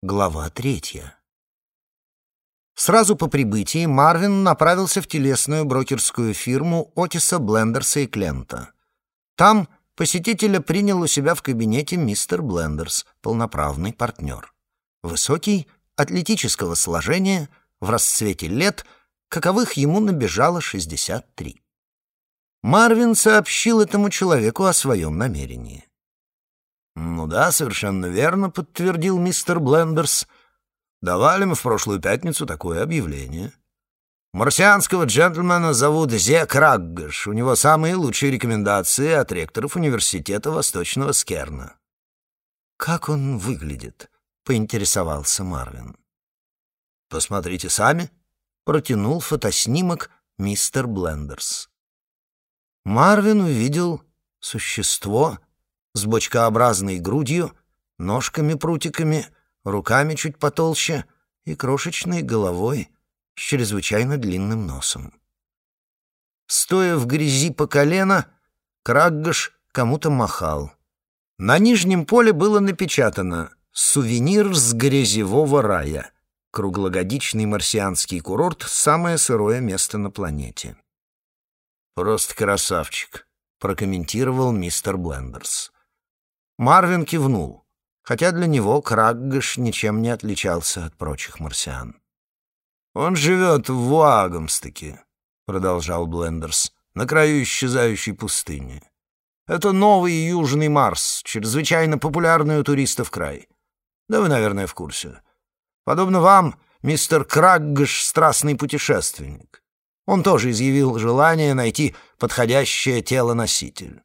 Глава третья. Сразу по прибытии Марвин направился в телесную брокерскую фирму Отиса Блендерса и Клента. Там посетителя принял у себя в кабинете мистер Блендерс, полноправный партнер. Высокий, атлетического сложения, в расцвете лет, каковых ему набежало 63. Марвин сообщил этому человеку о своем намерении. «Ну да, совершенно верно», — подтвердил мистер Блендерс. «Давали мы в прошлую пятницу такое объявление. Марсианского джентльмена зовут Зе Краггаш. У него самые лучшие рекомендации от ректоров университета Восточного Скерна». «Как он выглядит?» — поинтересовался Марвин. «Посмотрите сами», — протянул фотоснимок мистер Блендерс. Марвин увидел существо, с бочкообразной грудью, ножками-прутиками, руками чуть потолще и крошечной головой с чрезвычайно длинным носом. Стоя в грязи по колено, Краггаш кому-то махал. На нижнем поле было напечатано «Сувенир с грязевого рая». Круглогодичный марсианский курорт — самое сырое место на планете. «Просто красавчик», — прокомментировал мистер Блендерс. Марвин кивнул, хотя для него Краггаш ничем не отличался от прочих марсиан. «Он живет в Вуагамстыке», — продолжал Блендерс, — «на краю исчезающей пустыни. Это новый Южный Марс, чрезвычайно популярный у туристов край. Да вы, наверное, в курсе. Подобно вам, мистер Краггаш — страстный путешественник. Он тоже изъявил желание найти подходящее тело-носитель.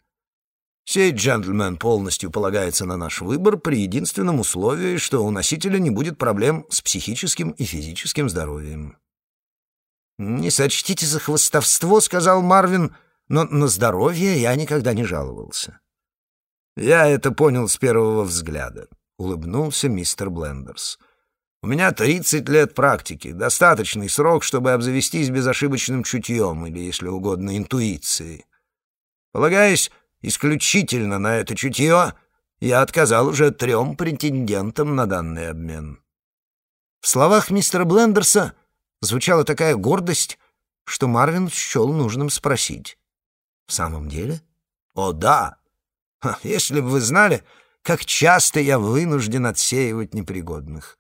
Сей джентльмен полностью полагается на наш выбор при единственном условии, что у носителя не будет проблем с психическим и физическим здоровьем. «Не сочтите за хвостовство», — сказал Марвин, «но на здоровье я никогда не жаловался». «Я это понял с первого взгляда», — улыбнулся мистер Блендерс. «У меня тридцать лет практики, достаточный срок, чтобы обзавестись безошибочным чутьем или, если угодно, интуицией. Полагаюсь, исключительно на это чутье, я отказал уже трем претендентам на данный обмен. В словах мистера Блендерса звучала такая гордость, что Марвин счел нужным спросить. «В самом деле?» «О, да! Если бы вы знали, как часто я вынужден отсеивать непригодных.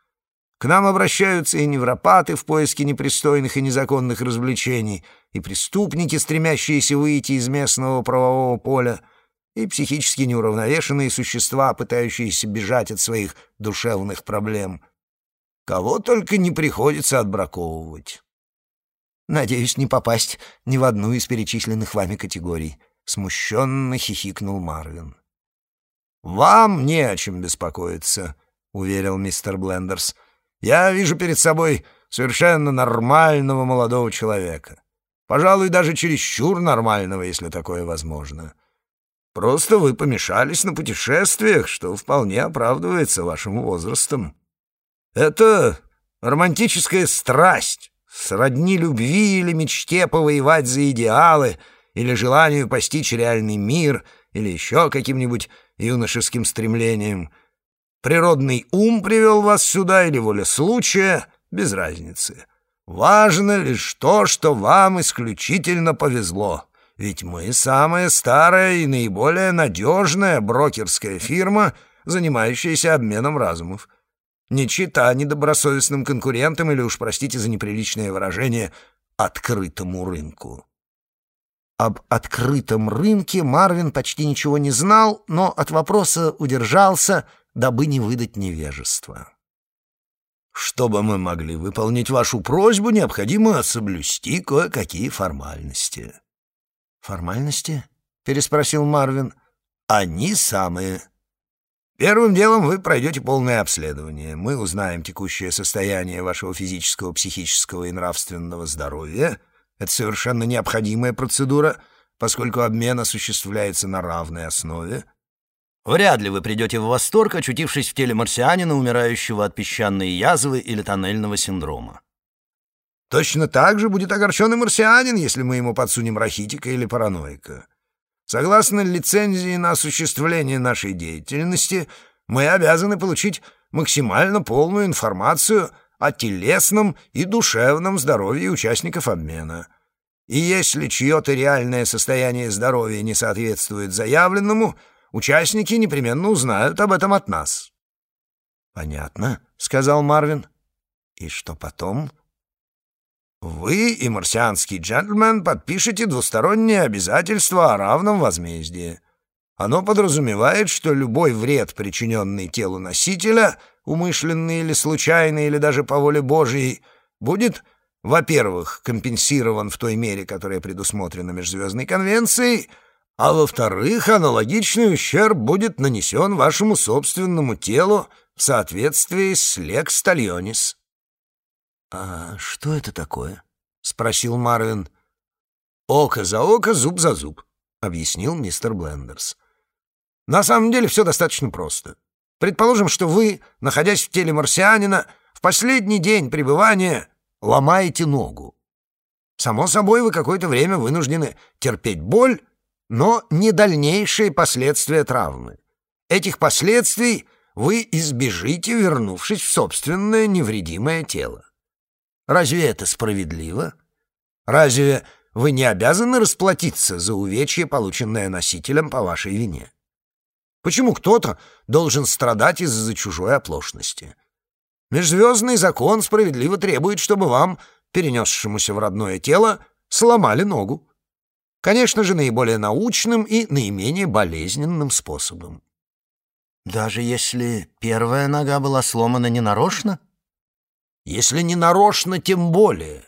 К нам обращаются и невропаты в поиске непристойных и незаконных развлечений, и преступники, стремящиеся выйти из местного правового поля — и психически неуравновешенные существа, пытающиеся бежать от своих душевных проблем. Кого только не приходится отбраковывать. «Надеюсь, не попасть ни в одну из перечисленных вами категорий», — смущенно хихикнул Марвин. «Вам не о чем беспокоиться», — уверил мистер Блендерс. «Я вижу перед собой совершенно нормального молодого человека. Пожалуй, даже чересчур нормального, если такое возможно. Просто вы помешались на путешествиях, что вполне оправдывается вашим возрастом. Это романтическая страсть, сродни любви или мечте повоевать за идеалы, или желанию постичь реальный мир, или еще каким-нибудь юношеским стремлением. Природный ум привел вас сюда или воля случая — без разницы. Важно лишь то, что вам исключительно повезло. Ведь мы самая старая и наиболее надежная брокерская фирма, занимающаяся обменом разумов. Не чита недобросовестным конкурентам или уж, простите за неприличное выражение, открытому рынку. Об открытом рынке Марвин почти ничего не знал, но от вопроса удержался, дабы не выдать невежества. «Чтобы мы могли выполнить вашу просьбу, необходимо соблюсти кое-какие формальности». «Формальности?» — переспросил Марвин. «Они самые. Первым делом вы пройдете полное обследование. Мы узнаем текущее состояние вашего физического, психического и нравственного здоровья. Это совершенно необходимая процедура, поскольку обмен осуществляется на равной основе. Вряд ли вы придете в восторг, очутившись в теле марсианина, умирающего от песчаной язвы или тоннельного синдрома. Точно так же будет огорченный марсианин, если мы ему подсунем рахитика или параноика. Согласно лицензии на осуществление нашей деятельности, мы обязаны получить максимально полную информацию о телесном и душевном здоровье участников обмена. И если чье-то реальное состояние здоровья не соответствует заявленному, участники непременно узнают об этом от нас. «Понятно», — сказал Марвин. «И что потом?» «Вы и марсианский джентльмен подпишете двустороннее обязательство о равном возмездии. Оно подразумевает, что любой вред, причиненный телу носителя, умышленный или случайный, или даже по воле Божьей, будет, во-первых, компенсирован в той мере, которая предусмотрена Межзвездной конвенцией, а во-вторых, аналогичный ущерб будет нанесен вашему собственному телу в соответствии с лекс талионис. «А что это такое?» — спросил Марвин. «Око за око, зуб за зуб», — объяснил мистер Блендерс. «На самом деле все достаточно просто. Предположим, что вы, находясь в теле марсианина, в последний день пребывания ломаете ногу. Само собой, вы какое-то время вынуждены терпеть боль, но не дальнейшие последствия травмы. Этих последствий вы избежите, вернувшись в собственное невредимое тело. Разве это справедливо? Разве вы не обязаны расплатиться за увечье, полученное носителем по вашей вине? Почему кто-то должен страдать из-за чужой оплошности? Межзвездный закон справедливо требует, чтобы вам, перенесшемуся в родное тело, сломали ногу. Конечно же, наиболее научным и наименее болезненным способом. Даже если первая нога была сломана ненарочно? Если не нарочно, тем более.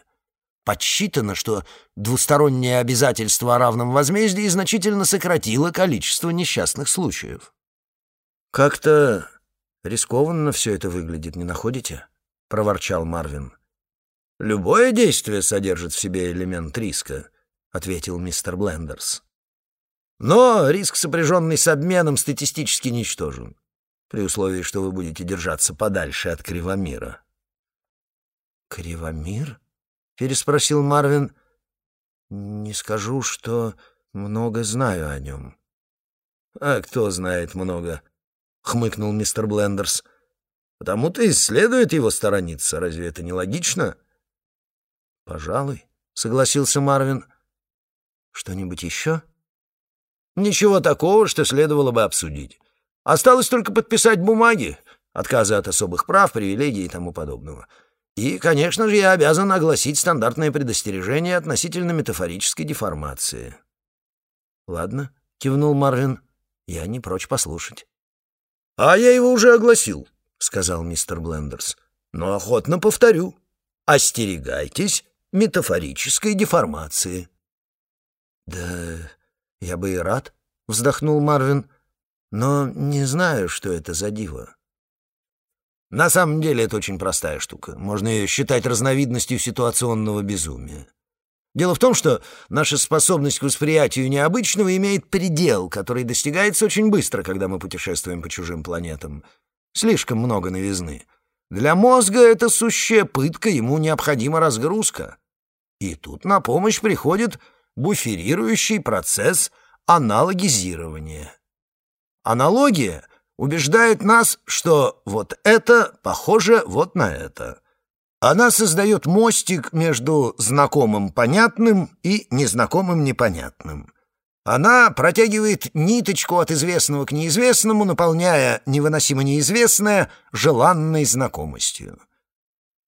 Подсчитано, что двустороннее обязательство о равном возмездии значительно сократило количество несчастных случаев. «Как-то рискованно все это выглядит, не находите?» — проворчал Марвин. «Любое действие содержит в себе элемент риска», — ответил мистер Блендерс. «Но риск, сопряженный с обменом, статистически ничтожен, при условии, что вы будете держаться подальше от Кривомира». «Кривомир?» — переспросил Марвин. «Не скажу, что много знаю о нем». «А кто знает много?» — хмыкнул мистер Блендерс. «Потому-то и следует его сторониться. Разве это не логично?» «Пожалуй», — согласился Марвин. «Что-нибудь еще?» «Ничего такого, что следовало бы обсудить. Осталось только подписать бумаги, отказы от особых прав, привилегий и тому подобного». И, конечно же, я обязан огласить стандартное предостережение относительно метафорической деформации. «Ладно», — кивнул Марвин, — «я не прочь послушать». «А я его уже огласил», — сказал мистер Блендерс. «Но охотно повторю. Остерегайтесь метафорической деформации». «Да я бы и рад», — вздохнул Марвин, — «но не знаю, что это за диво». На самом деле это очень простая штука. Можно ее считать разновидностью ситуационного безумия. Дело в том, что наша способность к восприятию необычного имеет предел, который достигается очень быстро, когда мы путешествуем по чужим планетам. Слишком много новизны. Для мозга это сущая пытка, ему необходима разгрузка. И тут на помощь приходит буферирующий процесс аналогизирования. Аналогия — убеждает нас, что вот это похоже вот на это. Она создает мостик между знакомым понятным и незнакомым непонятным. Она протягивает ниточку от известного к неизвестному, наполняя невыносимо неизвестное желанной знакомостью.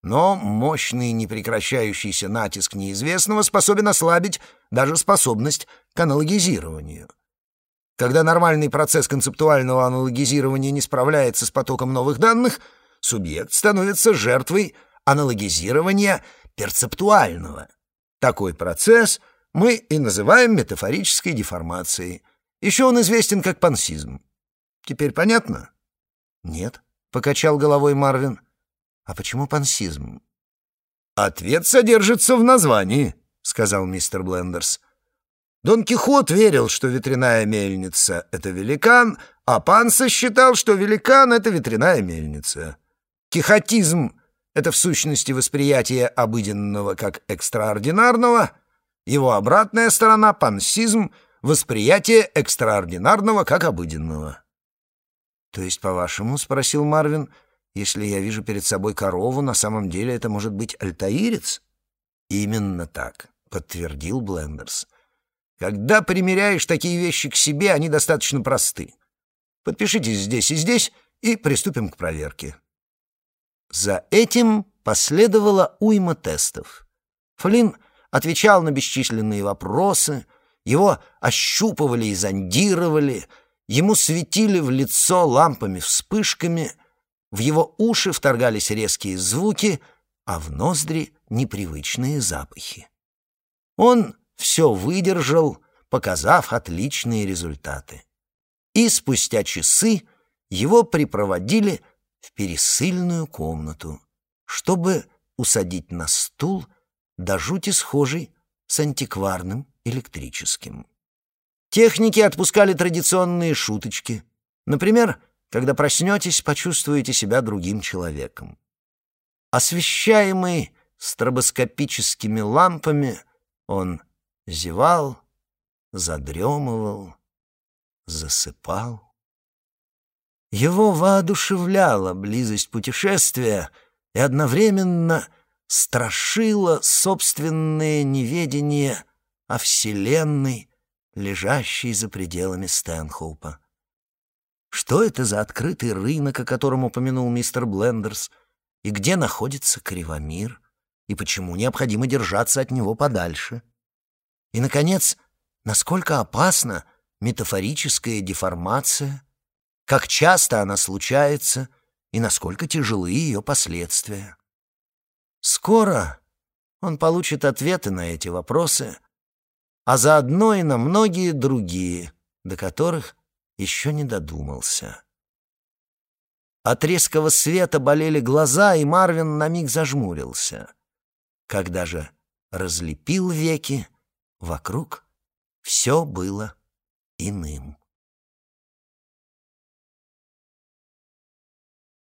Но мощный непрекращающийся натиск неизвестного способен ослабить даже способность к аналогизированию. Когда нормальный процесс концептуального аналогизирования не справляется с потоком новых данных, субъект становится жертвой аналогизирования перцептуального. Такой процесс мы и называем метафорической деформацией. Еще он известен как пансизм. Теперь понятно? Нет, — покачал головой Марвин. А почему пансизм? Ответ содержится в названии, — сказал мистер Блендерс. Дон Кихот верил, что ветряная мельница — это великан, а Панса считал, что великан — это ветряная мельница. Кихотизм — это в сущности восприятие обыденного как экстраординарного, его обратная сторона — пансизм — восприятие экстраординарного как обыденного. — То есть, по-вашему, — спросил Марвин, — Если я вижу перед собой корову, на самом деле это может быть альтаирец? Именно так, подтвердил Блендерс. Когда примеряешь такие вещи к себе, они достаточно просты. Подпишитесь здесь и здесь, и приступим к проверке. За этим последовала уйма тестов. Флинн отвечал на бесчисленные вопросы, его ощупывали и зондировали, ему светили в лицо лампами-вспышками, в его уши вторгались резкие звуки, а в ноздри — непривычные запахи. Он все выдержал, показав отличные результаты. И спустя часы его припроводили в пересыльную комнату, чтобы усадить на стул до жути схожий с антикварным электрическим. Техники отпускали традиционные шуточки. Например, когда проснетесь, почувствуете себя другим человеком. Освещаемый стробоскопическими лампами, он зевал, задремывал, засыпал. Его воодушевляла близость путешествия и одновременно страшило собственное неведение о Вселенной, лежащей за пределами Стэнхоупа. Что это за открытый рынок, о котором упомянул мистер Блендерс, и где находится Кривомир, и почему необходимо держаться от него подальше? И, наконец, насколько опасна метафорическая деформация — как часто она случается и насколько тяжелы ее последствия. Скоро он получит ответы на эти вопросы, а заодно и на многие другие, до которых еще не додумался. От резкого света болели глаза, и Марвин на миг зажмурился. Когда же разлепил веки, вокруг все было иным.